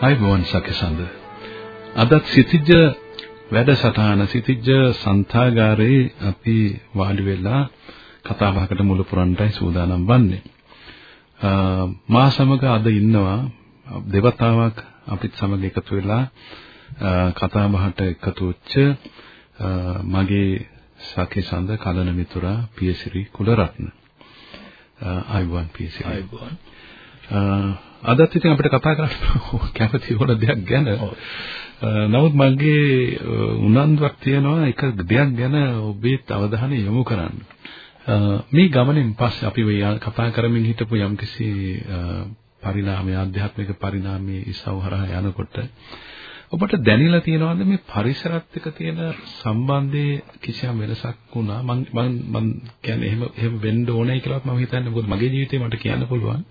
අයිබෝන් සකසඳ අදත් සිතිජ්ජ වැඩසටහන සිතිජ්ජ සන්තාගාරයේ අපි වාඩි වෙලා කතා බහකට මුල පුරන්නයි සූදානම් වන්නේ. මා සමග අද ඉන්නවා දෙවතාවක් අපිත් සමග එකතු වෙලා කතා බහට එකතු වෙච්ච මගේ සකසඳ කලන මිතුරා පියසිරි කුලරත්න. අයිබෝන් පියසිරි. අයිබෝන් අදත් ඉතින් අපිට කතා කරන්න කැමති වුණ දෙයක් ගැන. නමුත් මගේ උනන්දුවක් තියෙනවා එක දෙයක් ගැන ඔබේ අවධානය යොමු කරන්න. මේ ගමනින් පස්සේ අපි කතා කරමින් හිටපු යම්කිසි පරිණාමය ආධ්‍යාත්මික පරිණාමයේ ඉසව් හරහා යනකොට ඔබට දැනෙලා තියෙනවද මේ පරිසරත් එක්ක තියෙන සම්බන්ධයේ කිසියම් වෙනසක් වුණා මම මම කියන්නේ එහෙම එහෙම වෙන්න ඕනේ කියලාත් මම හිතන්නේ මොකද මගේ ජීවිතේ මට කියන්න පුළුවන්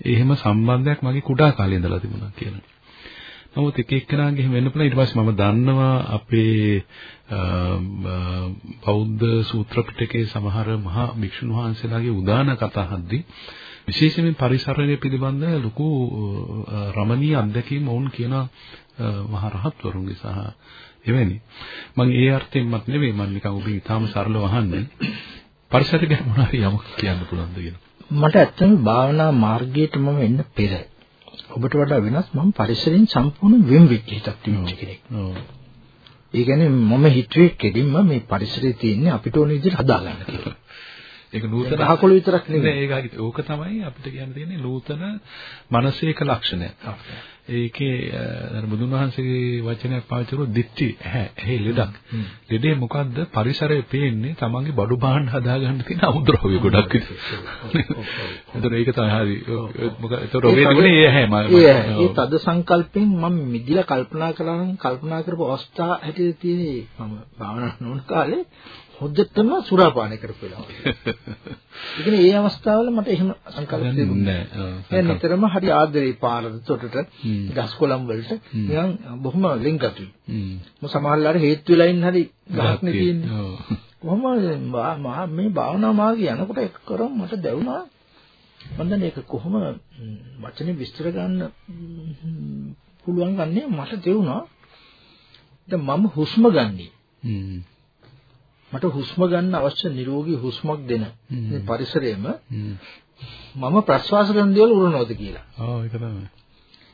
එහෙම සම්බන්ධයක් මගේ කුඩා කාලේ ඉඳලා තිබුණා කියලා. නමුත් එක එක්කෙනාගේ එහෙම වෙන්න පුළුවන්. ඊට පස්සේ මම දන්නවා අපේ බෞද්ධ සූත්‍ර පිටකයේ සමහර මහා භික්ෂුන් වහන්සේලාගේ උදාන කතා හද්දී විශේෂයෙන්ම පරිසරණය පිළිබඳ ලොකු රමණීය අත්දැකීම් වුන් කියන මහා රහත්වරුන්ගේ සහ එවැනි. මම ඒ අර්ථයෙන්මත් නෙවෙයි මම නිකන් ඔබේ ඊටාම සරලව අහන්නේ. පරිසරය ගැන මොනවාරි යමක් කියන්න පුළුවන්ද කියලා. මට ඇත්තම භාවනා මාර්ගයට මම එන්න පෙර ඔබට වඩා වෙනස් මම පරිසරයෙන් සම්පූර්ණ වෙන් වෙච්ච හිතක් තිබුණ කෙනෙක්. ඒ කියන්නේ මම හිතුවේ කෙලින්ම මේ පරිසරයේ තියෙන්නේ අපිට ඕන විදිහට හදාගන්න කියලා. ඒක නූතන ගහකොළ විතරක් නෙමෙයි. ඒක ඕක තමයි අපිට කියන්න තියෙන්නේ නූතන මානසික ලක්ෂණය. ඒකේ අර බුදුන් වහන්සේගේ වචනයක් පාවිච්චි කරුවොත් දිට්ටි ඇහැ ඇහි ලෙඩක්. ලෙඩේ මොකද්ද? පරිසරයේ පේන්නේ තමන්ගේ බඩු බාහන් හදාගන්න තියෙන අමුද්‍රව්‍ය ගොඩක් විතර. ඒතර ඒක තමයි හරි. මොකද ඒතර ඔබේ තිබුණේ ඒ ඇහැ මම. ඒ තද සංකල්පෙන් මම මිදිලා කල්පනා කළා නම් කල්පනා කරපු අවස්ථා හැටියට තියෙන්නේ මම භාවනා කරන කාලේ හොද්දටම සුරාපානය කරපු වෙලාව. ඒ කියන්නේ ඒ අවස්ථාවල මට එහෙම සංකල්ප තිබුණේ නැහැ. නිතරම හරි ආදරේ පාරට තොටට ගස් කොළන් වලට නිකන් බොහොම ලින්කතුයි. මම සමහරවල්ලාට හේතු වෙලා ඉන්න හරි ගහක් නේ තියෙන්නේ. කොහොම මේ භාවනා මාර්ගය යනකොට එක කරම් මට දැවුණා. මම දන්නේ ඒක කොහොම වචනේ විස්තර ගන්න පුළුවන් ගන්නේ මට තේරුණා. දැන් මම හුස්ම ගන්නේ මට හුස්ම ගන්න අවශ්‍ය නිරෝගී හුස්මක් දෙන මේ පරිසරයේම මම ප්‍රශ්වාස කරන දේවල් උරනවද කියලා. ඔව් ඒක තමයි.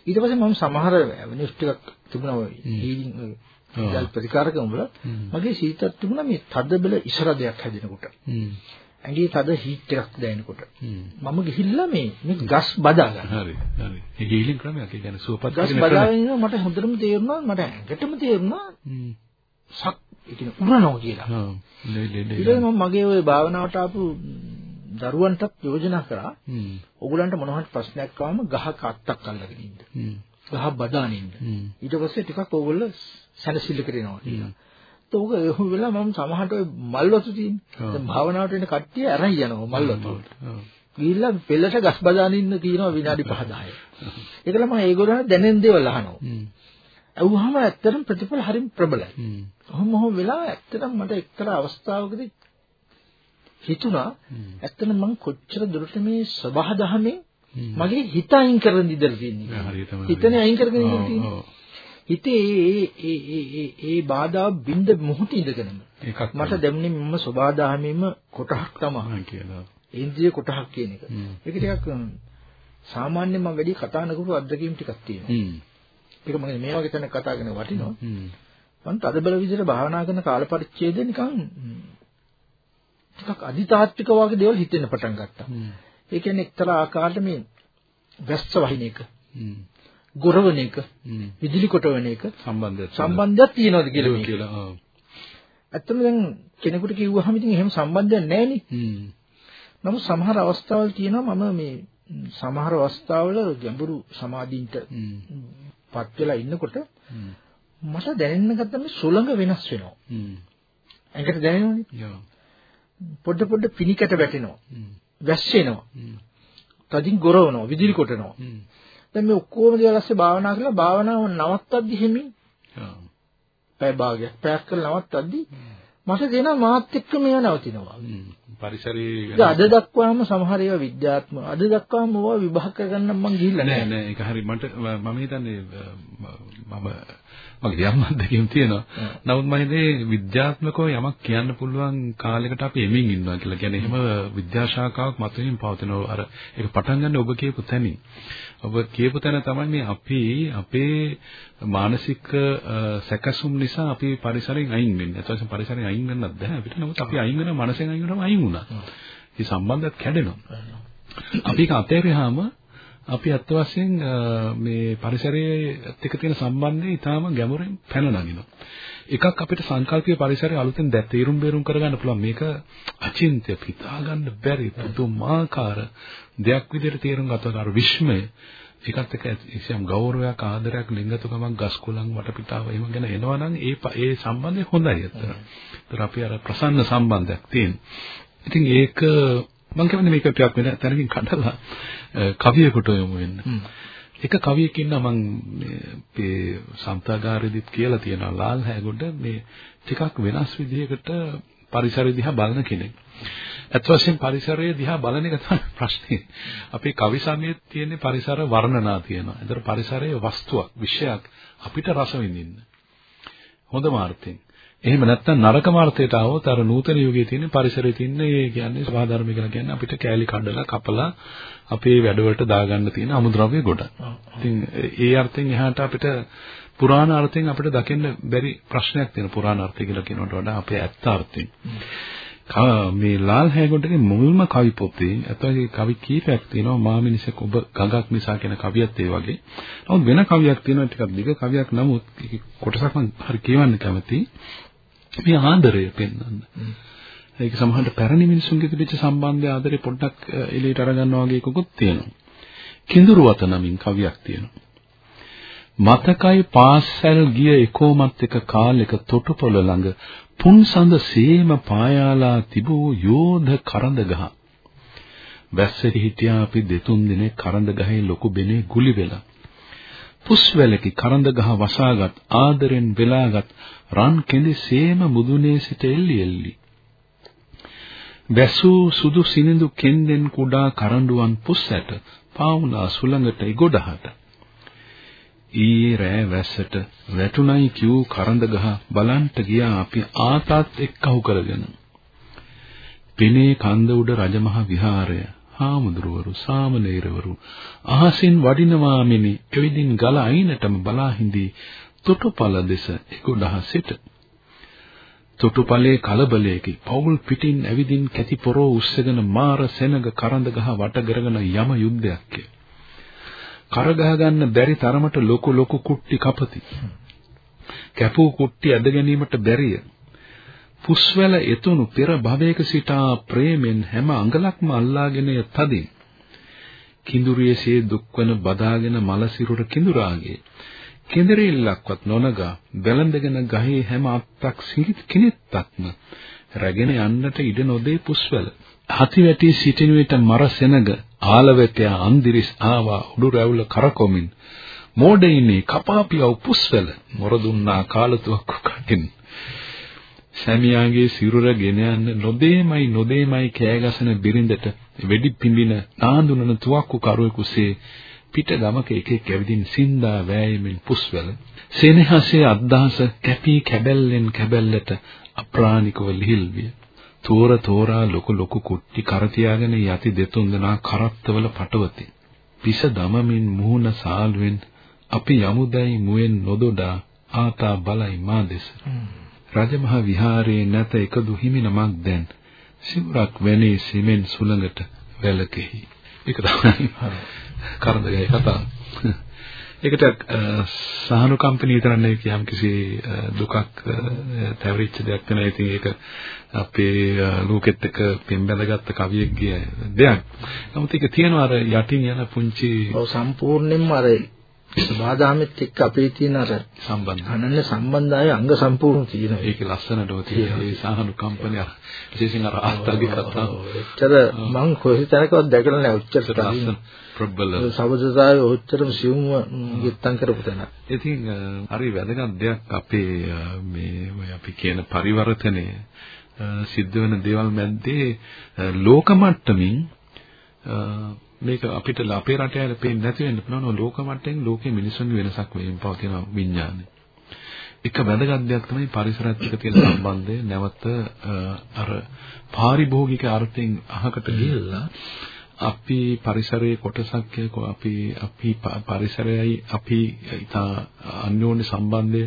ඊට පස්සේ මම සමහර වෙනස් ටිකක් තිබුණා හීලින් ජල් ප්‍රතිකාරකම් වල මගේ සීතත් තිබුණා මේ තද බල ඉසරදයක් හැදෙනකොට. ඇඟේ තද හීට් එකක් දැනෙනකොට. මම ගිහිල්ලා මේ මේ ගස් බදා ගන්න. හරි හරි. ඒ හීලින් ක්‍රමයක් ඒ කියන්නේ සුවපත් ගස් බදාගෙන මට හොඳටම තේරුණා මට ඇඟටම තේරුණා සක් ඒ කියන්නේ උරනවා කියලා. හ්ම්. ඊළඟ මම මගේ ওই භාවනාවට ආපු දරුවන්ටත් යෝජනා කරා. හ්ම්. ඔගලන්ට මොනවහරි ප්‍රශ්නයක් ආවම ගහ කත්තක් අල්ලගෙන ඉන්න. හ්ම්. ගහ බදාගෙන ඉන්න. හ්ම්. ඊට පස්සේ ටිකක් ඔයගොල්ලෝ සැනසෙල්ල කරනවා කියලා. තෝක ඒ වෙලාව මම සමහරට ඔය මල්වතු තියෙන. දැන් භාවනාවට එන කට්ටිය අරන් යනවා මල්වතු වලට. ඔව්. ගිහිල්ලා පෙළට ගස් බදාගෙන ඉන්න කියනවා විනාඩි 5 10. ඒකල මම ඒගොල්ලන් දැනෙන දේවල් අහනවා. ඇහුවාම ඇත්තටම ප්‍රතිඵල හරිම ප්‍රබලයි. කොහොම හෝ වෙලා ඇත්තටම මට එක්තරා අවස්ථාවකදී හිතුණා ඇත්තටම මම කොච්චර දුරට මේ සබහ දහමේ මගේ හිත අයින් කරන ඉඳලා තියෙන්නේ. හිතනේ අයින් කරගෙන ඉඳලා තියෙන්නේ. හිතේ ඒ ඒ ඒ ඒ ඒ බාධා බින්ද මොහොත ඉඳගෙනම මට දැනුනේ මම සබාදාමෙම කොටහක් තමයි කියලා. ඉන්ද්‍රිය කොටහක් කියන එක. ඒක ටිකක් සාමාන්‍යයෙන් මම වැඩි කතා නොකරපු අත්දැකීම් ටිකක් තියෙනවා. ඒක මම මේ වගේ තැනක කතා කරන වටිනවා. මම තදබල විදිහට භාවනා කරන කාල පරිච්ඡේදය නිකන් ටිකක් අදිතාත්වික වගේ දේවල් හිතෙන්න පටන් ගත්තා. ඒ කියන්නේ එක්තරා ආකාරයකට මේ වැස්ස වහින එක. ගොරවන එක. විදුලි කොටවන එක සම්බන්ධයක් සම්බන්ධයක් තියෙනවද කියලා කියලා. ඇත්තම දැන් කෙනෙකුට කිව්වහම ඉතින් එහෙම සම්බන්ධයක් නැහැ නේ. නමුත් සමහර අවස්ථාවල් තියෙනවා මම මේ සමහර අවස්ථාවල ගැඹුරු සමාධින්ට පත් වෙලා ඉන්නකොට මට දැනෙන්න ගත්ත මේ සුළඟ වෙනස් වෙනවා. ඇඟට දැනෙනවනේ. පොඩ පොඩ පිනිකට වැටෙනවා. වැස්සෙනවා. තදින් ගොරවනවා, විදුලි කොටනවා. දැන් මේ ඔක්කොම දේවල් ඇස්සේ භාවනා කරලා භාවනාව නවත්තද්දි හිමින් පැය භාගයක් පැයක් කරලා නවත්තද්දි මට දෙනවා මාත් එක්ක මේව නවතිනවා. පරිසරයේ අද දක්වාම සමහර ඒවා විද්‍යාත්මක අද දක්වාම ඕවා විභාග කරගන්න මම ගිහිල්ලා නෑ නෑ ඒක හරි මට මම හිතන්නේ මම මගේ යම් අත්දැකීම් තියෙනවා. නමුත් මම හිතේ විද්‍යාත්මකව යමක් කියන්න පුළුවන් කාලයකට අපි එමින් ඉන්නවා කියලා. කියන්නේ එහෙම විද්‍යාශාඛාවක් මතුවෙමින් පවතිනවා. අර ඒක පටන් ගන්න ඔබ කියපු තැනින්. ඔබ කියපු තැන තමයි මේ අපි අපේ මානසික සැකසුම් නිසා අපි පරිසරයෙන් අයින් වෙන්නේ. ඒත් පරිසරයෙන් අයින් වෙන්නත් බෑ අපිට. නමුත් අපි අයින් වෙන මනසෙන් අයින් වෙනම අයින් වුණා. මේ සම්බන්ධයත් කැඩෙනවා. අපි ඒක අතහැරියාම අපි අත් වශයෙන් මේ පරිසරයේ එක්ක තියෙන සම්බන්ධය ඊටාම ගැඹුරින් පැන නගිනවා. එකක් අපිට සංකල්පීය පරිසරය අලුතෙන් දැ තීරුම් බේරුම් කරගන්න පුළුවන්. මේක අචින්ත්‍ය පිතා ගන්න බැරි පුදුමාකාර දෙයක් විදිහට තේරුම් ගතවකාර විශ්මය ඒකත් එක්ක කිසියම් ගෞරවයක් ආදරයක් ලිංගතුකමක් ගස්කුලන් වටපිටාව එහෙම ගැන එනවනම් ඒ ඒ සම්බන්ධය හොඳයි අතන. ඒතර අපි අර ප්‍රසන්න සම්බන්ධයක් තියෙන. ඉතින් ඒක මම කියන්නේ මේක ටිකක් වෙන තැනකින් කඩලා කවියෙකුට යමු වෙන්න. එක කවියෙක් ඉන්නා මම මේ සම්තාගාරෙදිත් කියලා තියෙනවා ලාල් හැගොඩ මේ ටිකක් වෙනස් විදිහකට පරිසරය දිහා බලන කෙනෙක්. ඇත්ත වශයෙන් පරිසරය දිහා බලන එක තමයි ප්‍රශ්නේ. අපේ කවි සමයේ තියෙන පරිසර වර්ණනා තියෙනවා. ඒතර පරිසරයේ වස්තුවක්, විෂයක් අපිට රස විඳින්න. හොඳම අර්ථයෙන්. එහෙම නැත්නම් නරක මාර්ථයට આવොත් අර නූතන යුගයේ තියෙන පරිසරයේ තියෙන ඒ කියන්නේ සබහාධර්ම කියලා කියන්නේ අපිට කෑලි කඩලා කපලා අපේ වැඩවලට දාගන්න තියෙන අමුද්‍රව්‍ය ගොඩක්. ඉතින් ඒ අර්ථයෙන් එහාට අපිට පුරාණ අර්ථයෙන් අපිට දකින්න බැරි ප්‍රශ්නයක් තියෙන පුරාණ අර්ථය කියලා කියනකට වඩා අපේ ඇත්ත අර්ථයෙන්. මේ ලාල් හැගොඩගේ මුල්ම කවි පොතේ අතගේ කවි කීපයක් තියෙනවා මාමිනිසක ඔබ ගඟක් නිසා කියන කවියත් ඒ වගේ. නමුත් වෙන කවියක් තියෙනවා ටිකක් දිග කවියක් නමුත් කොටසක් මම හරි කියවන්න කැමතියි. මේ ආදරය පෙන්වන්න. ඒක සමහරට පැරණි මිනිසුන්ගේ තිබිච්ච සම්බන්ධය ආදරේ පොඩ්ඩක් එළියට අරගන්නවා වගේ එකකුත් තියෙනවා. කිඳුරු වත නමින් කවියක් තියෙනවා. මතකයි පාසල් ගිය එකෝමත් එක කාලෙක තොටුපොළ ළඟ පුන්සඳ සේම පායාලා තිබූ යෝධ කරඳ ගහ. වැස්සෙහි හිටියා අපි දෙතුන් දිනේ කරඳ ගහේ ලොකු බෙනේ ගුලි වෙලා. පුස්වැලකි කරඳ ගහ වසාගත් ආදරෙන් වෙලාගත් රන් කෙඳි සේම මුදුනේ සිට එල්ලි එල්ලි. වැසූ සුදු සිනිඳු කෙන්දෙන් කුඩා කරඬුවන් පුස් ඇට පාවුලා සුළඟට ඉගොඩහට ඊයේ රෑ වැස්සට වැටුණයි කිව් කරඳ ගහ බලන්ට ගියා අපි ආතාත් එක්කහු කරගෙන. පිනේ කන්ද උඩ රජමහ විහාරය. හාමුදුරුවරු සාමණේරවරු අහසින් වඩිනවා මෙනි එවිදින් ගල අයිනටම බලා හිඳී තොටුපළ දෙස එගොඩහ සිට. තොටුපළේ කලබලයේකි. පෞල් පිටින් ඇවිදින් කැටි පොරෝ උස්සගෙන මාර සෙනග කරඳ ගහ වට කරගෙන යම යුද්ධයක් කර ගහ ගන්න බැරි තරමට ලොකු ලොකු කුට්ටි කපති. කැපූ කුට්ටි ඇද ගැනීමට බැරිය. පුස්වැල එතුණු පෙර භවයක සිටා ප්‍රේමෙන් හැම අඟලක්ම අල්ලාගෙන තදින් කිඳුරියසේ දුක්වන බදාගෙන මල සිරුර කිඳුරාගේ කෙඳිරිල්ලක්වත් නොනගා බැලඳගෙන ගහේ හැම අත්තක් සිරිත් කිනිත්තක්ම රැගෙන යන්නට ඉඩ නොදේ පුස්වල. හති වැටි සිටින විට මර සෙනග ආලවැටය අන්දිරිස් ආවා උඩු රැවුල කරකොමින්. මෝඩයිනේ කපාපියව පුස්වල. මොර දුන්නා කාලතුවක්කු කටින්. සැමියාගේ සිරුර ගෙන යන්න නොදේමයි නොදේමයි කෑගසන බිරිඳට වෙඩි පිඹින නාඳුනන තුවක්කු කරුවෙකුසේ පිට ගමක එකෙක් ඇවිදින් සින්දා වෑයමින් පුස්වල සෙනෙහසේ අද්දාස කැපී කැබැල්ලෙන් කැබැල්ලට අප්‍රාණිකව ලිහිල් විය. තෝර තෝරා ලොකු ලොකු කුට්ටි කර තියාගෙන යති දෙතුන් දෙනා කරත්තවල පටවති. පිස දමමින් මුහුණ සාල්වෙන් අපි යමුදයි මුවෙන් නොදොඩා ආතා බලයි මා දෙස. රජමහ විහාරයේ නැත එකදු හිමි නමක් දැන් සිවුරක් වැනේ සිමෙන් සුළඟට වැලකෙහි. ඒක තමයි කරදරේ කතාව. ඒකට සහනුකම්පන විතරනේ කියම් කිසි දුකක් තැවරිච්ච දෙයක් වෙනවා. ඉතින් ඒක අපේ ලෝකෙත් එක්ක පෙම්බැඳගත්ත කවියෙක්ගේ දෙයක්. නමුත් ඒක තියෙනවා අර යටින් යන පුංචි ඔව් සම්පූර්ණයෙන්ම අර සබාදාමෙත් එක්ක අපේ තියෙන අර සම්බන්ධය. අනන්‍ය සම්බන්ධය අංග සම්පූර්ණ තියෙනවා. ඒකේ ලස්සනටම තියෙන ඒ සාහනුකම්පනය විශේෂයෙන් අර ආස්ථාගේ කතාව. එච්චර මං කොහේ තැනකවත් දැකලා නැහැ උච්චර ලස්සන ප්‍රබල. සබදතාවේ ඔච්චරම සියුම්ව ගෙත්තම් කරපු තැන. ඉතින් හරි වැදගත් දෙයක් අපේ මේ අපි කියන පරිවර්තනය සිද්ධ වෙන දේවල් මැද්දේ ලෝක මට්ටමින් මේක අපිට අපේ රටේ අය පේන්නේ නැති වෙන්න පුළුවන් ලෝක මට්ටමින් ලෝකේ මිනිසුන්ගේ වෙනසක් වෙමින් පවතින විඥානය. එක වැදගත් දෙයක් තමයි පරිසරත් එක්ක තියෙන සම්බන්ධය නැවත අර පාරිභෝගික අර්ථයෙන් අහකට ගිහිල්ලා අපි පරිසරයේ කොටසක් අපි අපි පරිසරයයි අපි ඉතා අන්‍යෝන්‍ය සම්බන්ධය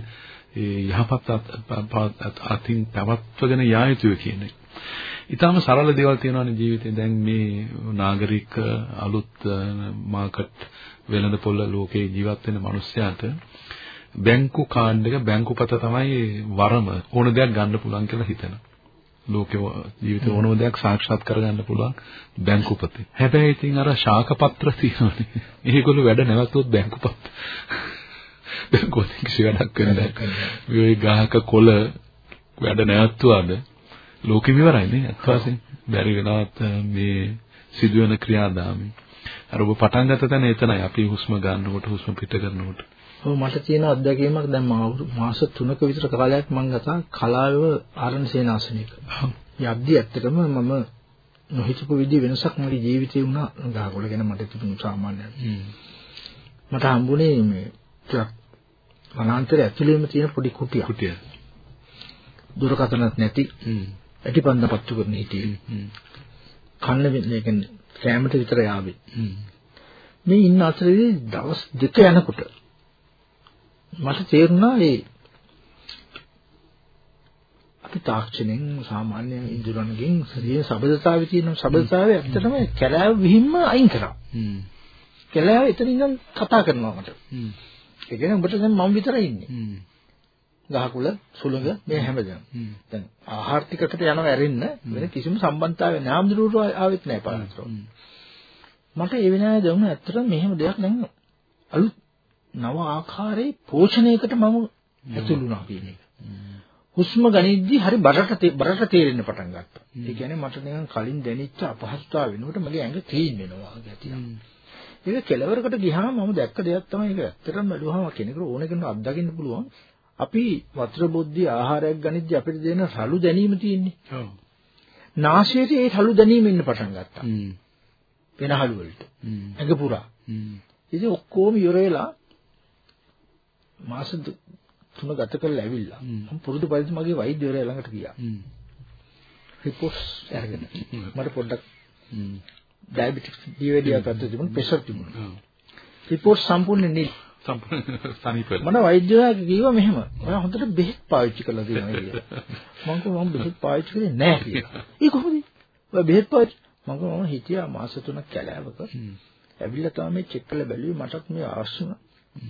යහපත් අතින් පැවැත්වගෙන යා යුතුය කියන එක. ඊටාම සරල දේවල් තියෙනවානේ ජීවිතේ. දැන් මේ නාගරික අලුත් මාකට් වෙළඳ පොළ ලෝකේ ජීවත් වෙන මිනිස්සයාට බැංකු කාඩ් එක බැංකු පත තමයි වරම ඕන දෙයක් ගන්න පුළුවන් කියලා හිතෙනවා. ලෝකේ ජීවිතේ ඕනම දෙයක් සාක්ෂාත් කරගන්න පුළුවන් බැංකු පතේ. හැබැයි ඉතින් අර ශාක පත්‍ර තියෙනවානේ. ඒගොල්ලෝ වැඩ නැවතුත් බැංකු පත්. බැංකුවෙන් කිසි වැඩක් වෙන්නේ නැහැ. ගහක කොළ වැඩ නැවතුවාද ලෝකෙම ඉවරයි නේ අත් වශයෙන්. බැරි වෙනවත් මේ සිදුවෙන ක්‍රියාදාමය. අර ඔබ පටන් ගත්ත තැන එතනයි. අපි හුස්ම ගන්නකොට හුස්ම පිට කරනකොට. ඔව් මට තියෙන අත්දැකීමක් දැන් මාස 3ක විතර කාලයක් මම ගතා කලාව ආරණ සේනාසනයක. යද්දි ඇත්තටම මම නොහිතපු විදිහ වෙනසක් මගේ ජීවිතේ වුණා. ගහකොළ ගැන මට තිබුණු සාමාන්‍යයෙන්. මට හම්බුනේ මේ ටිකක් වනාන්තරය ඇතුළේම තියෙන පොඩි කුටියක්. කුටිය. දුරකථනත් නැති. ඇටිපන්ද පත්තු කරන හිටියේ. කන්න මේ කියන්නේ කැමරට විතර යාවේ. මේ ඉන්න අතරේ දවස් දෙක යනකොට මට තේරුණා ඒ අපි තාක්ෂණයෙන් සාමාන්‍ය ඉන්ද්‍රයන්ගෙන් ශරීර සබදතාවේ තියෙන සබදතාවේ ඇත්තටම කැලෑව විහිම්ම අයින් කරා. කැලෑව එතන ඉඳන් කතා කරනවා මට. ඒ කියන්නේ උඹට දැන් මම විතරයි ඉන්නේ. ගහකුල සුළඟ මේ හැමදේම. දැන් ආහාර ටිකකට යනවා ඇරෙන්න වෙන කිසිම සම්බන්ධතාවයක් නෑ. ආම්දුරුවෝ ආවෙත් නෑ පාරතරෝ. මට ඒ වෙනාවේ දැනුණ ඇත්තටම මෙහෙම දෙයක් දැන් අලුත් නව ආකාරයේ පෝෂණයකට මම ඇතුළු වුණා කියන එක. හුස්ම ගනිද්දි හරි බරට බරට තේරෙන්න පටන් ගත්තා. ඒ කියන්නේ මට නිකන් කලින් දැනෙච්ච අපහසුතාව වෙනකොට මගේ ඇඟ තීන් වෙනවා ගැතියක්. ඒක කෙලවරකට ගියාම මම දැක්ක දෙයක් තමයි ඒක ඇත්තටම බැලුවම කෙනෙකුට ඕන කෙනෙකුට අත්දකින්න පුළුවන්. අපි වතුර බොද්දි ආහාරයක් ගනිද්දි අපිට දෙන රළු දැනීම තියෙන්නේ. ඔව්. නාසයේ ඒ රළු දැනීම එන්න පටන් ගත්තා. වෙනහළු වලට. ඇඟ පුරා. ඉතින් ඔක්කොම ඉවර වෙලා මාස තුන ගත කරලා ඇවිල්ලා මම පුරුදු පරිදි මගේ වෛද්‍යවරයා ළඟට ගියා. රිපෝට්ස් අරගෙන මට පොඩ්ඩක් ඩයබටික්ස් දිවෙඩියක් අත තිබුණ ප්‍රෙෂර් තිබුණා. රිපෝට් සම්පූර්ණ නිල් සනීපල. මම වෛද්‍යවරයා කිව්වා මෙහෙම. ඔයා හොඳට බෙහෙත් පාවිච්චි කරලා තියෙනවා කියලා. මම කිව්වා මම බෙහෙත් පාවිච්චි කරේ නැහැ කියලා. ඒ කොහොමද? ඔයා බෙහෙත් පාවිච්චි මම කිව්වා මම හිටියා මාස තුනක් කැලෑවක. ඇවිල්ලා තමයි මේ චෙක් කරලා බැලුවේ මටත් මේ වුණා.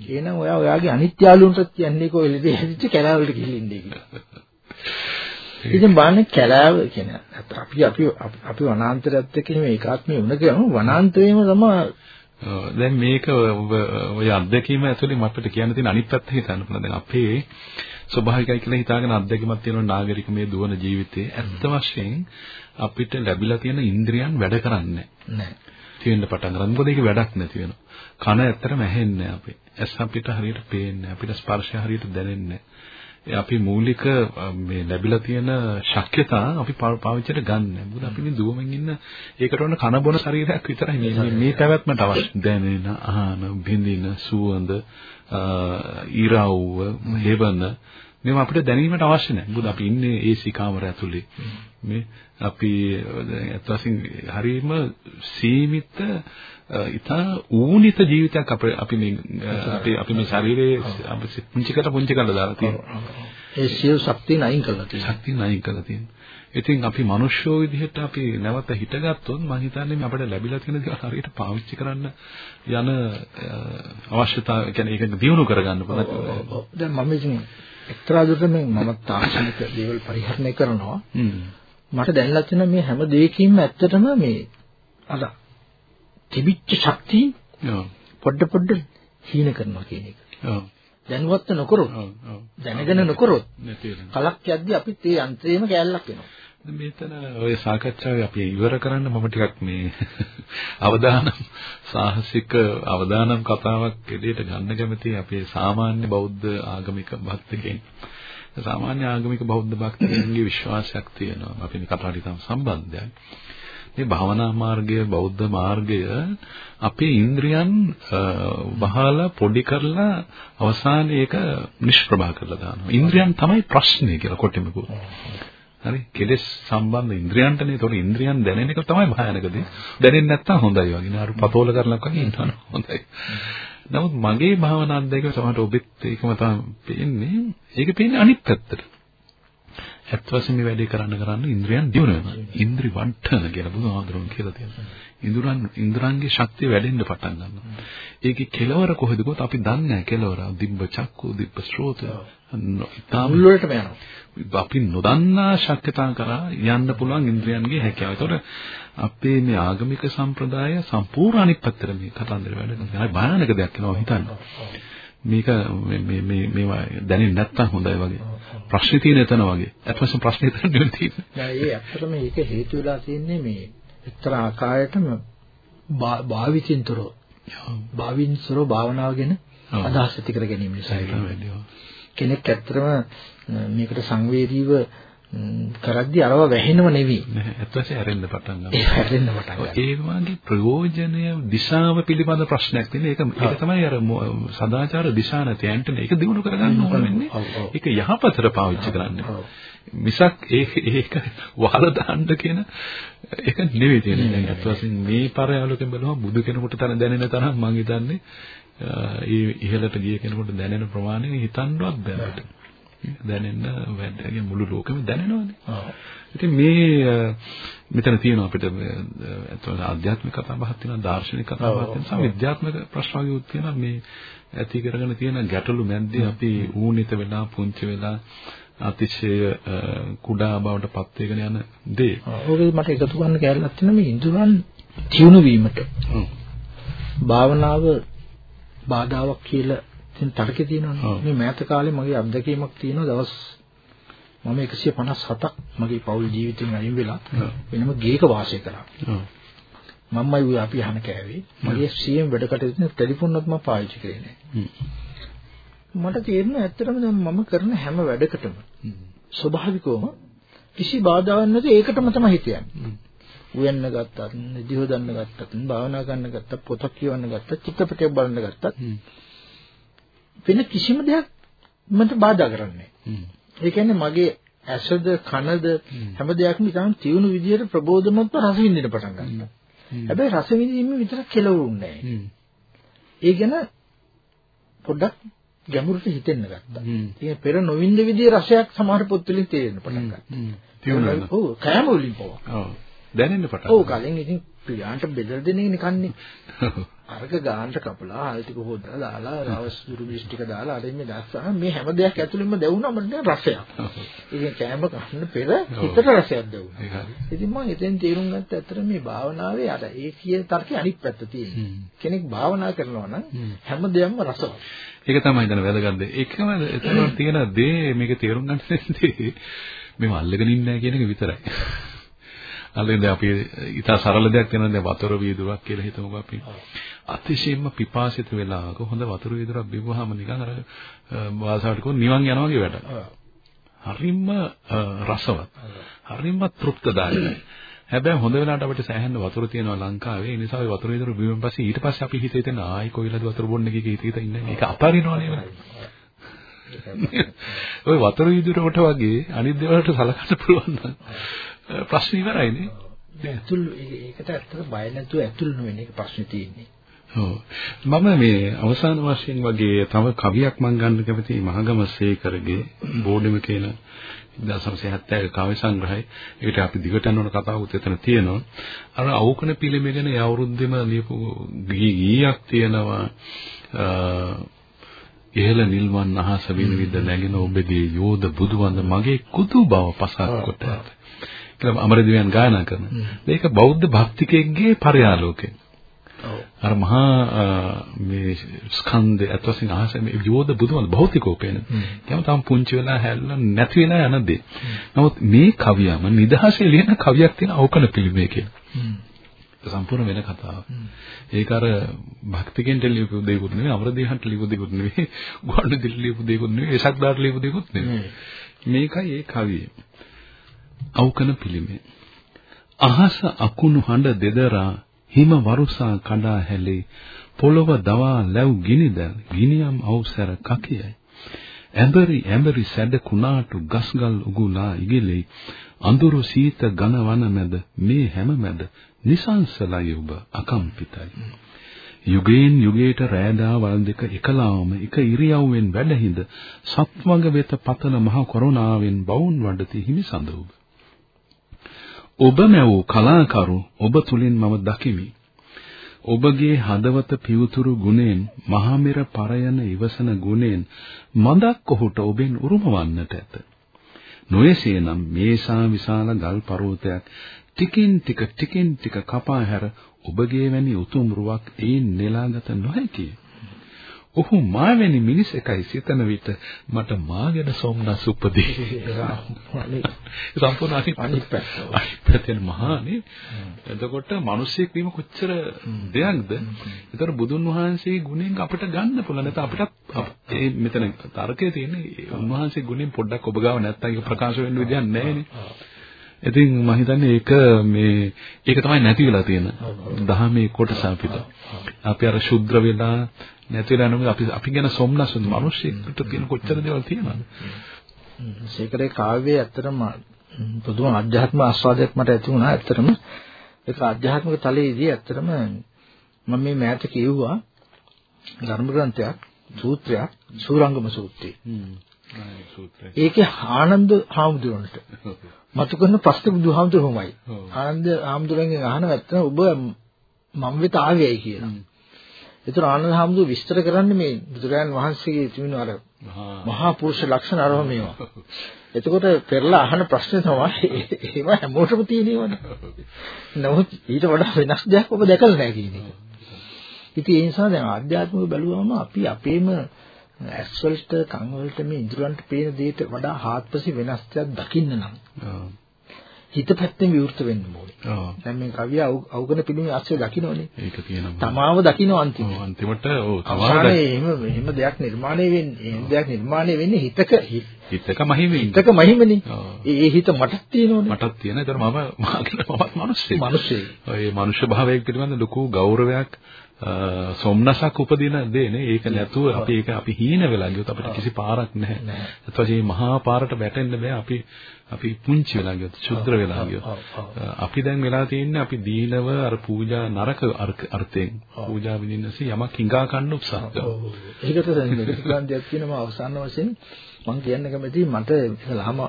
එහෙනම් ඔයා ඔයාගේ අනිත් යාළුවන්ටත් කියන්නේ කොහෙලදී හැදිච්ච කැලෑවලට ගිහින් ඉන්නේ කියලා. ඉතින් බලන්න කැලෑව කියන්නේ අපි අපි අපි වනාන්තරයත් එක්ක නෙමෙයි ඒකාත්මය වුණ කියමු වනාන්තරයේම තමයි දැන් මේක ඔය අත්දැකීම ඇතුලේ මට කියන්න තියෙන අනිත් පැත්ත හිතන්න පුළුවන්. දැන් අපේ ස්වභාවිකයි කියලා හිතාගෙන අත්දැකීමක් තියෙන නාගරික මේ දුවන ජීවිතේ ඇත්ත වශයෙන් අපිට ලැබිලා තියෙන ඉන්ද්‍රියන් වැඩ කරන්නේ නැහැ. තියෙන්න පටන් ගන්නවා. මොකද ඒක වැඩක් නැති වෙනවා. කන ඇත්තටම ඇහෙන්නේ අපේ. ඇස් අපිට හරියට පේන්නේ අපිට ස්පර්ශය හරියට දැනෙන්නේ අපි මූලික මේ ලැබිලා තියෙන ශක්්‍යතා අපි පාවිච්චියට ගන්න. මොකද අපි මේ දුවමින් ඉන්න ඒකට වුණ කන බොන ශරීරයක් විතරයි මේ මේ පැවැත්මට අවශ්‍ය. දැනෙන, අහන, බින්දින, සුවඳ, ඊරාවුව, හේවන මේවා අපිට දැනීමට අවශ්‍ය නැහැ. මොකද අපි ඉන්නේ AC කාමරය ඇතුලේ. මේ අපි ඇත්ත වශයෙන් හරීම සීමිත ඉතා ඌනිත ජීවිතයක් අපේ අපි මේ අපි අපි මේ ශරීරයේ අපි පුංචි කට පුංචි කරලා දාලා තියෙනවා. ඒ සියලු ශක්තිය නයින් කරලා තියෙනවා. ශක්තිය නයින් කරලා තියෙනවා. ඉතින් අපි මිනිස්සෝ විදිහට අපි නැවත හිටගත්තොත් මම හිතන්නේ මේ අපිට ලැබිලා තියෙන දේ හරියට පාවිච්චි කරන්න යන අවශ්‍යතාවය කියන්නේ ඒක දියුණු කරගන්න බලන්න. දැන් මම ඉතින් එක්තරා දුරට මේ මම තාක්ෂණික දේවල් පරිහරණය කරනවා. මට දැනලා තියෙන මේ හැම දෙයකින්ම ඇත්තටම මේ අර තිබිච්ච ශක්තිය පොඩ පොඩ හීන කරනවා කියන එක. දැනුවත් නොකරොත් දැනගෙන නොකරොත් කලක් යද්දී අපිත් ඒ යන්ත්‍රේම කෑල්ලක් වෙනවා. මෙතන ඔය සාකච්ඡාවේ අපි ඉවර කරන්න මම ටිකක් මේ අවදානම් සාහසික අවදානම් කතාවක් එළියට ගන්න කැමතියි අපේ සාමාන්‍ය බෞද්ධ ආගමික භක්තකෙන්. සාමාන්‍ය ආගමික බෞද්ධ භක්තකෙන්ගේ විශ්වාසයක් තියෙනවා. අපි මේ කතාවට සම්බන්ධයක්. මේ භාවනා මාර්ගය බෞද්ධ මාර්ගය අපේ ඉන්ද්‍රියන් වහලා පොඩි කරලා අවසානයේ ඒක නිෂ්ප්‍රභා කරලා දානවා. ඉන්ද්‍රියන් තමයි ප්‍රශ්නේ කියලා කොටිම හරි? කෙලෙස් සම්බන්ධ ඉන්ද්‍රියන්ටනේ. ඒතකොට ඉන්ද්‍රියන් දැනෙන එක තමයි භයානකදී දැනෙන්නේ නැත්තම් හොඳයි වගේ නේ. අර පතෝල කරලක් වගේ ඉන්නවා හොඳයි. නමුත් මගේ භාවනා අධ්‍යයනය සමහරට ඔබෙත් ඒකම තමයි පේන්නේ. ඒක පේන්නේ අනිත් පැත්තට. ඇත්ත වශයෙන්ම මේ වැඩේ කරන්න කරන්න ඉන්ද්‍රියන් දියුණු වෙනවා. ඉන්ද්‍රි වණ්ඨන කියලා බුදුහාඳුරුන් කියලා තියෙනවා. ඉන්ද්‍රයන් ඉන්ද්‍රයන්ගේ ශක්තිය වැඩෙන්න පටන් ගන්නවා. ඒකේ කෙලවර කොහෙද ගොත අපි දන්නේ නැහැ කෙලවර. දිබ්බ චක්කු, දිබ්බ ශ්‍රෝත. ඉතාම වලටම යනවා. අපි නොදන්නා ශක්්‍යතා කරා යන්න පුළුවන් ඉන්ද්‍රයන්ගේ හැකියාව. ඒතකොට අපේ මේ ආගමික සම්ප්‍රදාය සම්පූර්ණ අනිත් පැත්තට මේ කතන්දර වැඩ කරනවා. භයානක දෙයක් වෙනවා හිතන්න. මේක මේ මේ මේවා දැනෙන්නේ නැත්තම් හොඳයි වගේ. ප්‍රශ්නේ තියෙන එතන වගේ. අත්වශයෙන් ප්‍රශ්නේ එතන නෙවෙයි තියෙන්නේ. ඒ ඇත්තටම මේක හේතු වෙලා තියෙන්නේ මේ එක්තරා ආකාරයකටම භාවිතින්තරෝ භාවින්සරෝ භාවනාව ගැන අදහස් ඇති කර ගැනීම නිසා කෙනෙක් ඇත්තටම මේකට සංවේදීව කරද්දී අරව වැහෙනව නෙවෙයි. ඇත්ත වශයෙන්ම හැරෙන්න පටන් ගන්නවා. ඒ හැරෙන්න පටන් ගන්නවා. ඒ වගේ ප්‍රයෝජනය දිශාව පිළිබඳ ප්‍රශ්නයක් තියෙන. ඒක ඒක තමයි අර සදාචාර දිශා නැති ඇන්ටන ඒක දිනු කරගන්න ඕන වෙන්නේ. ඒක යහපතට පාවිච්චි කරන්න. මිසක් ඒක ඒක වහලා දාන්න කියන ඒක නෙවෙයි තියෙන්නේ. දැන් ඇත්ත වශයෙන්ම මේ පරයාලෝකයෙන් බලුවම බුදු කෙනෙකුට තන දැනෙන තරම් මම හිතන්නේ ඒ ඉහළට ගිය කෙනෙකුට දැනෙන ප්‍රමාණය හිතන්නවත් බැහැ. දැනෙන්න වැඩගේ මුළු ලෝකෙම දැනෙනවානේ. ඉතින් මේ මෙතන තියෙනවා අපිට අතන ආධ්‍යාත්මික කතා බහක් තියෙනවා දාර්ශනික කතා බහක් තියෙනවා. විද්‍යාත්මක ප්‍රශ්න වගේ උත් තියෙනවා. මේ ඇති කරගෙන තියෙන ගැටලු මැද්දේ අපි ඌනිත වෙලා පුංචි වෙලා අතිශය කුඩා බවට පත් වෙගෙන යන දේ. ඕකේ මට එකතු කරන්න කැලලක් තියෙනවා. මේ ඉන්ද්‍රයන් තියුණු වීමට. භාවනාව බාධාවක් කියලා ඉතින් තර්කේ තියෙනවානේ. මේ මෑත කාලේ මගේ අත්දැකීමක් තියෙනවා දවස් මම 157ක් මගේ පෞල් ජීවිතෙන් අයින් වෙලා වෙනම ගේක වාසය කරා. මමයි ඔය අපි අහන කෑවේ. මගේ සීඑම් වැඩ කටයුතු ටෙලිෆෝන්වත් මම පාවිච්චි කරේ නැහැ. මට තේරෙනවා ඇත්තටම දැන් මම කරන හැම වැඩකටම ස්වභාවිකවම කිසි බාධාවක් නැති ඒකටම තමයි හිතන්නේ. උයන්න ගත්තත්, නිදි හොදන්න ගත්තත්, භාවනා කරන්න ගත්තත්, පොතක් කියවන්න ගත්තත්, චිත්‍රපටයක් බලන්න ගත්තත් වෙන කිසිම දෙයක් මට බාධා කරන්නේ ඒ කියන්නේ මගේ ඇසද කනද හැම දෙයක්ම ඉතින් තියුණු විදියට ප්‍රබෝධමත්ව රස විඳින්න පටන් ගන්නවා. හැබැයි රස විඳීම විතරක් කෙලවුන්නේ නැහැ. ඒ ගැන පොඩ්ඩක් ගැඹුරට හිතෙන්න ගත්තා. ඉතින් පෙර නොවින්ද විදිහේ රසයක් සමහර පොත්වලින් තේරෙන්න පටන් ගත්තා. තියුණා. ඔව් කෑම වලින් පොව. ඔව්. දැනෙන්න පටන් ඔව් කලින් ඉතින් ප්‍රියාන්ට බෙදලා දෙන එක නිකන්නේ. අරක ගානට කපලා ආල් ටික හොදලා දාලා රවස් දුරු බිස් ටික දාලා අරින් මේ දැස්සා මේ හැම දෙයක් ඇතුළෙන්ම දැවුනා මට රසයක්. ඉතින් කෑම කන්න පෙර හිතට රසයක් දැවුනා. ඉතින් මම එතෙන් තේරුම් ගත්ත ඇත්තට මේ භාවනාවේ අර ඒ කිය තර්කේ අනිත් පැත්ත තියෙනවා. කෙනෙක් භාවනා කරනවා නම් හැම දෙයක්ම රසවත්. ඒක තමයි දැන් වැදගත් දේ. ඒකම එතන තියෙන දේ මේක තේරුම් ගන්න දෙන්නේ මේව අල්ලගෙන ඉන්නේ නැහැ කියන එක විතරයි. අල්ලගෙන දැන් අපි ඊට සරල දෙයක් තියෙනවා දැන් වතුර වීදුරක් කියලා හිතමුකෝ අපි. අතිශයින්ම පිපාසිත වෙලාවක හොඳ වතුර වීදුරක් බිව්වහම නිකන් අර වාසාවට කො නිවන් යනවා වගේ වැඩ. හරිම රසවත්. හරිම තෘප්තදායකයි. හැබැයි හොඳ වෙලාවට අපිට සෑහෙන වතුර තියෙනවා ලංකාවේ. ඒ නිසා වතුර වීදුර බිව්වන් පස්සේ ඊට පස්සේ අපි හිතේ තියෙන ආයි කොයිලාද වතුර බොන්න කිය කී හිත ඉන්නේ. ඒක අපරිනවනේ. ඔය වතුර විදුරකට වගේ අනිත් දේවල්ට සලකන්න පුළුවන් නම් ප්‍රශ්න ඉවරයිනේ. ඇතුල් ඒකට ඇත්තට බය නැතුව ඇතුල් නොවෙන එක ප්‍රශ්නේ තියෙන්නේ. ඔව් මම මේ අවසාන වශයෙන් වගේ තව කවියක් මම ගන්න කැමති මහගම සේකරගේ බෝඩෙම කියන 1970 කවි සංග්‍රහය. ඒකට අපි දිගට යන කතාවකුත් එතන තියෙනවා. අර අවකන පිළිමේ ගැන ඒ අවුරුද්දෙම ලියපු ගීයක් තියෙනවා. ඉහළ නිල්වන් අහස විනිවිද නැගෙන ඔබගේ යෝධ බුදුවඳ මගේ කුතු බව පසක් කොට. කියලා අමරදේවයන් ගායනා කරනවා. මේක බෞද්ධ භක්තිකයෙක්ගේ පරයාලෝකය. අර මහා මේ ස්කන්ධය අතවසින් අහස මේ යෝධ බුදුන් භෞතිකෝ පේන. කියම තම පුංචි වෙලා හැල්ලා නැති වෙලා යන දේ. නමුත් මේ කවියම නිදහසේ ලියන කවියක් තියෙන අවකන පිළිමේ කියලා. සම්පූර්ණ වෙන කතාවක්. ඒක අර භක්තිකෙන්ට ලියපු දෙයක්ුත් නෙවෙයි, අමරදේහන්ට ලියපු දෙයක්ුත් නෙවෙයි, ගුවන්විදුලි ලියපු දෙයක්ුත් නෙවෙයි, එසක්දාට ලියපු දෙයක්ුත් නෙවෙයි. මේකයි ඒ කවිය. අවකන පිළිමේ. අහස අකුණු හඬ දෙදරා හිම වරුසා කඩා හැලේ. පොළව දවා ලැබ් ගිනිදැල් ගිනියම් අවසර කකියයි. ඇඹරි ඇඹරි සැඩ කුණාටු ගස්ගල් උගුලා ඉගිලෙයි අඳුරු සීත ඝන වන මැද මේ හැම මැද නිසංසලයි ඔබ අකම්පිතයි. යුගයෙන් යුගයට රෑදාවල් දෙක එකලාවම එක ඉරියව්වෙන් වැඩහිඳ සත්වඟ වෙත පතන මහ කොරෝනාවෙන් බවුන් වඩති හිමි සඳ ඔබ. ඔබ මැවූ කලාකරු ඔබ තුලින් මම දකිමි. ඔබගේ හදවත පිවිතුරු ගුණෙන් මහමෙර පරයන ඉවසන ගුණෙන් මදක් ඔහුට ඔබෙන් උරුමවන්නට ඇත. නොයසේනම් මේසා විශාල ගල් පර්වතයක් ටිකින් ටික ටිකින් ටික කපා හැර ඔබගේ වැනි උතුම් රුවක් ඒන් නෙලාගත නොහැකිය. ඔහු මාවැනි මිනිස් එකයි සිතන විට මට මාගෙන සොම්නස් උපදී. සම්පූර්ණ අනිත් පැත්ත. අනිත් පැත්තෙන් මහානේ. එතකොට මිනිස්සෙක් වීම කොච්චර දෙයක්ද? ඒතර බුදුන් වහන්සේගේ ගුණෙන් අපිට ගන්න පුළුවන්. නැත්නම් අපිට ඒ මෙතන තර්කයේ තියෙන්නේ උන්වහන්සේගේ ගුණෙන් පොඩ්ඩක් ඔබ ගාව නැත්තම් ඒක ප්‍රකාශ වෙන්න විදියක් නැහැ නේ. ඉතින් මම හිතන්නේ ඒක මේ ඒක තමයි නැති වෙලා තියෙන. දහමේ කොටස අපිට. අපි අර ශුද්‍ර වෙලා නැති වෙලා නමුත් අපි අපි ගැන සොම්නස් වෙන මිනිස්සුන්ට තියෙන කොච්චර දේවල් තියෙනවද? සේකරේ කාව්‍යයේ ඇත්තටම පුදුම අධ්‍යාත්ම ආස්වාදයක් මට ඇති වුණා. ඇත්තටම ඒක ආධ්‍යාත්මික තලයේදී ඇත්තටම මම මේ මෑත කිව්වා ධර්ම ග්‍රන්ථයක් සූත්‍රයක් සූරංගම සූත්‍රය. ඒකේ ආනන්ද හාමුදුරන්ට මතු කරන ප්‍රශ්න බුදුහාමුදුරුවෝමයි. ආනන්ද හාමුදුරන්ගෙන් අහන ඇත්තම ඔබ මම වෙත ආවේයි කියලා. ඒතර ආනන්ද හාමුදුරුවෝ විස්තර කරන්නේ මේ බුදුරයන් වහන්සේගේ තිබෙන අර මහා පුරුෂ ලක්ෂණ අරව මේවා. එතකොට පෙරලා අහන ප්‍රශ්නේ තමයි ඒවා හැමෝටම තියෙනවනේ. නමුත් ඊට වඩා වෙනස් දෙයක් ඔබ දැකලා නැහැ කියන එක. ඉතින් ඒ නිසා දැන් ආධ්‍යාත්මික බැලුවම අපි අපේම ඇස් වලට කන් වලට මේ ඉන්ද්‍රයන්ට පේන දෙයට වඩා හාත්පස වෙනස් දෙයක් දකින්න නම් හිත පැත්තෙන් විවෘත වෙන්න ඕනේ. ඔව්. දැන් මේ කවිය අවගණ පිළිමේ ආශ්‍රය දකින්නෝනේ. ඒක තියෙනවා. තමාව දකින්න අන්තිමට. ඔව් අන්තිමට ඔව් තමාව එහෙම එහෙම දෙයක් නිර්මාණය වෙන්නේ. එහෙම දෙයක් නිර්මාණය වෙන්නේ හිතක හිතක මහිමෙන්. හිතක මහිමනේ. ඒ හිත මටත් තියෙනෝනේ. මටත් තියෙන. ඒතර මම මාගෙන මමත් මිනිස්සෙක්. මිනිස්සෙක්. ඒ මනුෂ්‍ය භාවයක් පිළිබඳ ලොකු ගෞරවයක් සොම්නසක් උපදින දේ නේ ඒක නැතුව අපි ඒක අපි හීන වෙලා ගියොත් අපිට කිසි පාරක් නැහැ. ඒත් මේ මහා පාරට වැටෙන්න බෑ. අපි අපි පුංචි වෙලා ගියොත් ශුද්‍ර වෙලා ගියොත්. අපි දැන් වෙලා තියෙන්නේ අපි දීනව අර පූජා නරක අර්ථයෙන්. පූජා විඳින්නසි යමක් හිඟා ගන්න උත්සාහ කරනවා. ඒකට දැන් මෙලිකාන් දෙයක් තියෙනවා අවසාන වශයෙන් මම කියන්න කැමතියි මට ලාම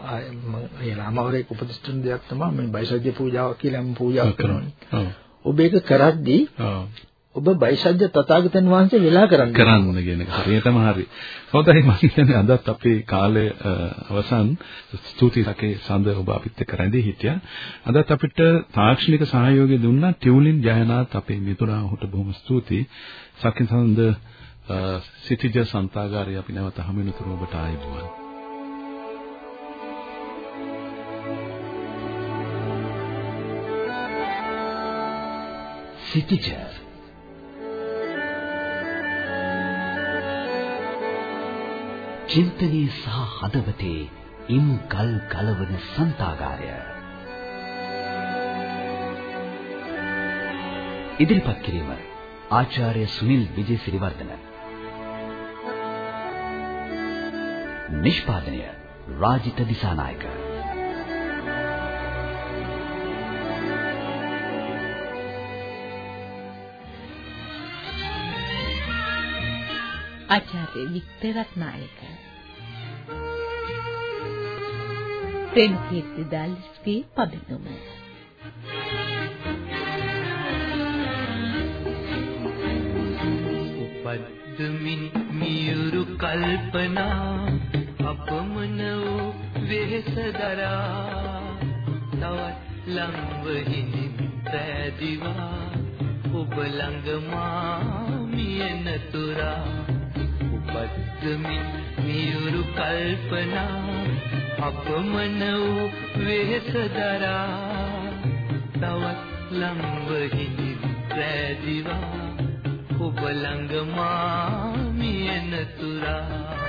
ඒ ලාමවරේක උපදිෂ් තුන දෙයක් තමයි මේ බයිසජ්‍ය පූජාව කියලා මම පූජාවක් කරනවානේ. ඔබ ඒක කරද්දී ඔබ බයිසජ්‍ය තථාගතයන් වහන්සේ වෙලා කරන්න කරන්න කියන එක හරියටම හරි. හොඳයි මම කියන්නේ අදත් අපේ කාලය අවසන් ස්තුතියි සකේ සඳ ඔබ අපිත් එක්ක රැඳී හිටියා. අදත් අපිට තාක්ෂණික සහයෝගය දුන්නා ටියුලින් ජයනාත් අපේ මිතුරා ඔහුට බොහොම ස්තුතියි. සකින් සඳ සිටිජ සන්තාගාරය අපි නැවත හමු වෙනතුරු ඔබට ආයුබෝවන්. සිටිජර් චින්තනයේ සහ හදවතේ ඉම් ගල් ගලවන සන්තාගාරය. ඉදිරිපත් කිරීම ආචාර්ය සුනිල් විජේසිරිවර්ධන. නිෂ්පාදනය රාජිත දිසානායක. ආචාර්ය වික්ටර් රත්නායක ප්‍රේමකීර්ති දාල්ස්කී පබිනුම උපද්දමින් මියුරු කල්පනා අපමණ වූ වෙහෙස දරා තවත් ළඟව හිඳින් පෑදිවා ඔබ ළඟ මා මියන තුරා උපද්දමින් මියුරු කල්පනා අපමණ වූ වෙහෙස දරා. තවත් ළඟව හිඳින් පෑදිවා ඔබ ළඟ මා මියන තුරා.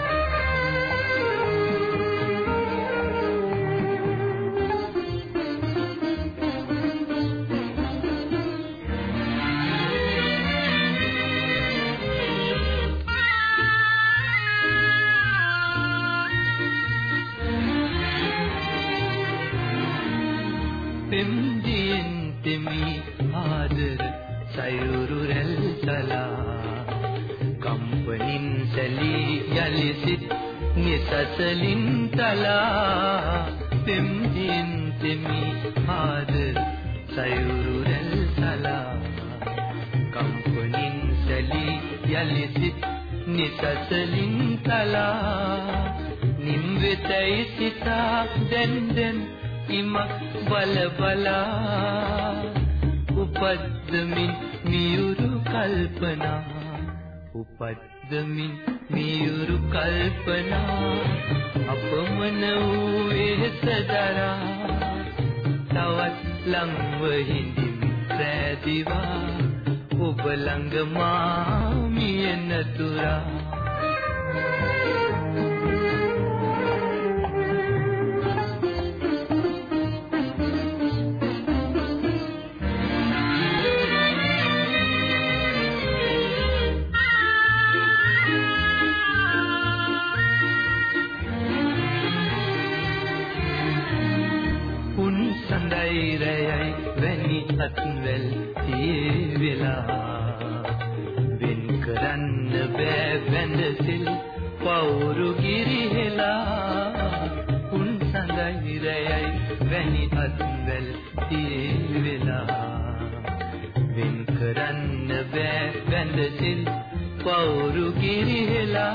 නිසසලින් තලා පෙම්දියෙන් දෙමි ආදර සයුරු රැල් සලා කම්පනින් සැලී යලි සිත් නිසසලින් තලා නිම්වෙතයි සිතා දැන් දැන් ඉමක් බල බලා උපද්දමින් මියුරු කල්පනා උපද්දමින් මියුරු කල්පනා අපමණ වූ වෙහස දරා තවත් ළඟව හිඳින් සෑදිවා ඔබ ළඟ මා මියන වෙලා වෙන් කරන්න බෑ වැඳසිල් පවුරු ගිරිහෙලා උන් සඳයි රැයයි වැනි අත්වැල් tie වෙලා වෙන් කරන්න බෑ වැඳසිල් පවුරු ගිරිහෙලා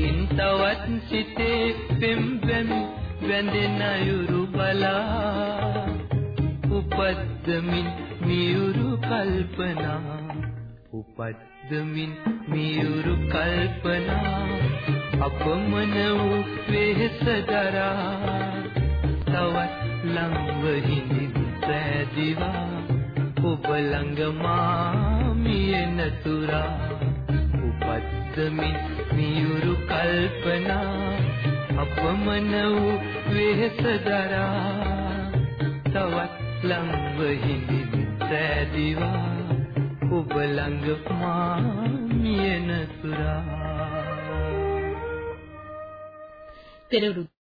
ඉන් තවත් සිතේ පෙම් වැමි වැඳෙන යුරු බලා. උපද්දමින් මියුරු කල්පනා. උපද්දමින් මියුරු කල්පනා. අපමණ වූ වෙහෙස දරා. තවත් ළඟව හිඳින් සෑදිවා. ඔබ ළඟ මා මියන තුරා උපද්දමින් මියුරු කල්පනා. අපමණ වූ වෙහෙස දරා. තවත් ළඟව හිඳින් සෑදිවා ඔබ ළඟ මා මියන සුරා. පෙරවරු